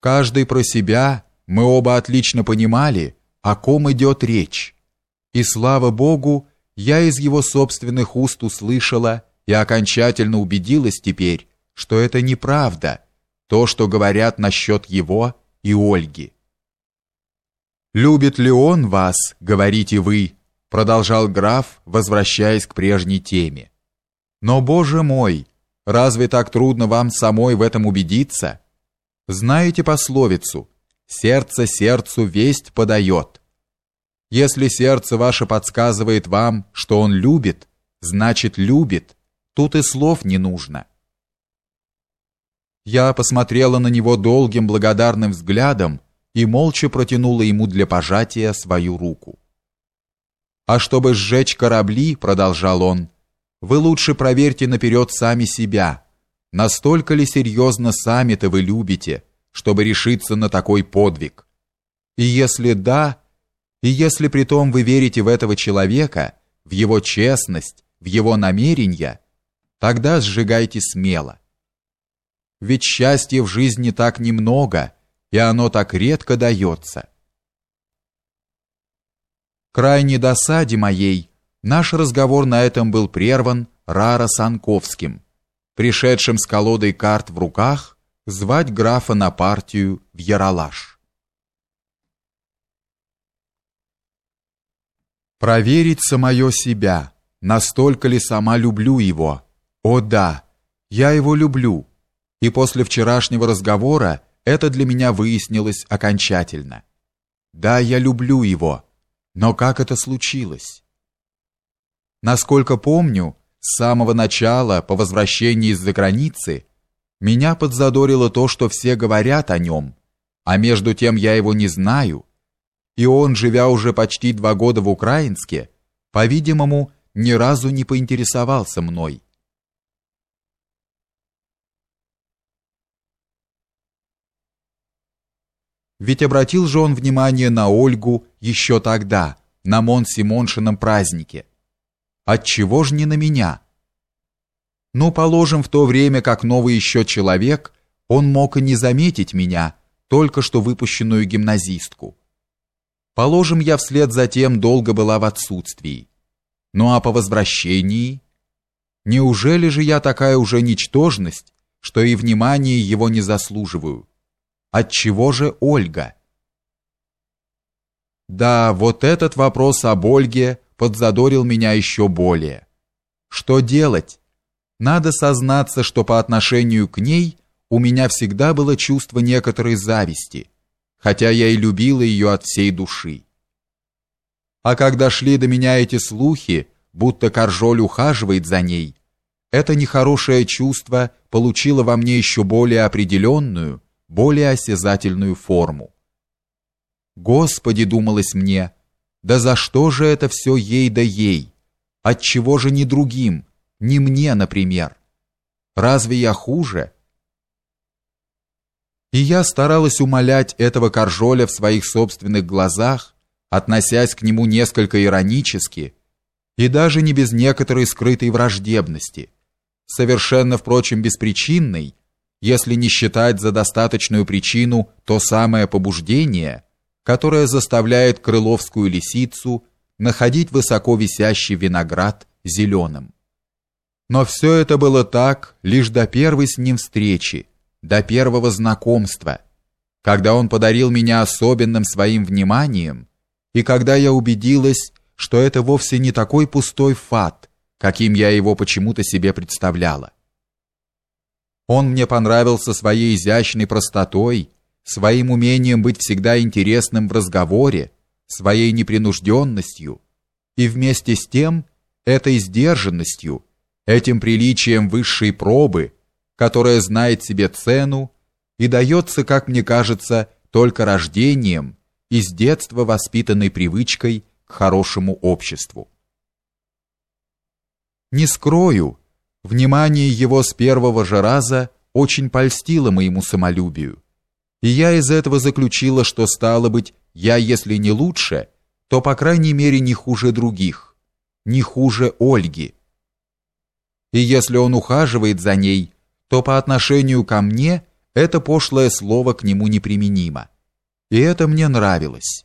Каждый про себя, мы оба отлично понимали, о ком идет речь. И слава Богу, я из его собственных уст услышала и окончательно убедилась теперь, что это неправда, то, что говорят насчет его и Ольги. «Любит ли он вас, говорите вы?» продолжал граф, возвращаясь к прежней теме. «Но, Боже мой, разве так трудно вам самой в этом убедиться?» Знаете пословицу «Сердце сердцу весть подает». Если сердце ваше подсказывает вам, что он любит, значит любит, тут и слов не нужно. Я посмотрела на него долгим благодарным взглядом и молча протянула ему для пожатия свою руку. «А чтобы сжечь корабли, — продолжал он, — вы лучше проверьте наперед сами себя» Настолько ли серьезно сами-то вы любите, чтобы решиться на такой подвиг? И если да, и если при том вы верите в этого человека, в его честность, в его намерения, тогда сжигайте смело. Ведь счастья в жизни так немного, и оно так редко дается. Крайне досаде моей наш разговор на этом был прерван Рара Санковским – пришедшим с колодой карт в руках, звать графа на партию в Яралаш. Проверить самое себя, настолько ли сама люблю его. О да, я его люблю. И после вчерашнего разговора это для меня выяснилось окончательно. Да, я люблю его. Но как это случилось? Насколько помню, с самого начала, по возвращении из-за границы, меня подзадорило то, что все говорят о нем, а между тем я его не знаю, и он, живя уже почти два года в Украинске, по-видимому, ни разу не поинтересовался мной. Ведь обратил же он внимание на Ольгу еще тогда, на Мон-Симоншином празднике – Отчего ж не на меня? Ну, положим, в то время, как новый еще человек, он мог и не заметить меня, только что выпущенную гимназистку. Положим, я вслед за тем долго была в отсутствии. Ну а по возвращении? Неужели же я такая уже ничтожность, что и внимания его не заслуживаю? Отчего же Ольга? Да, вот этот вопрос об Ольге подзадорил меня еще более. Что делать? Надо сознаться, что по отношению к ней у меня всегда было чувство некоторой зависти, хотя я и любила ее от всей души. А когда шли до меня эти слухи, будто Каржоль ухаживает за ней, это нехорошее чувство получило во мне еще более определенную, более осязательную форму. Господи, думалось мне, да за что же это все ей да ей? Отчего же не другим, не мне, например? Разве я хуже? И я старалась умолять этого Коржоля в своих собственных глазах, относясь к нему несколько иронически и даже не без некоторой скрытой враждебности, совершенно, впрочем, беспричинной, если не считать за достаточную причину то самое побуждение – которая заставляет крыловскую лисицу находить высоко висящий виноград зеленым. Но все это было так лишь до первой с ним встречи, до первого знакомства, когда он подарил меня особенным своим вниманием, и когда я убедилась, что это вовсе не такой пустой фат, каким я его почему-то себе представляла. Он мне понравился своей изящной простотой, своим умением быть всегда интересным в разговоре, своей непринужденностью и вместе с тем этой сдержанностью, этим приличием высшей пробы, которая знает себе цену и дается, как мне кажется, только рождением и с детства воспитанной привычкой к хорошему обществу. Не скрою, внимание его с первого же раза очень польстило моему самолюбию и я из этого заключила, что стало быть, я, если не лучше, то по крайней мере не хуже других, не хуже Ольги. И если он ухаживает за ней, то по отношению ко мне это пошлое слово к нему неприменимо. И это мне нравилось.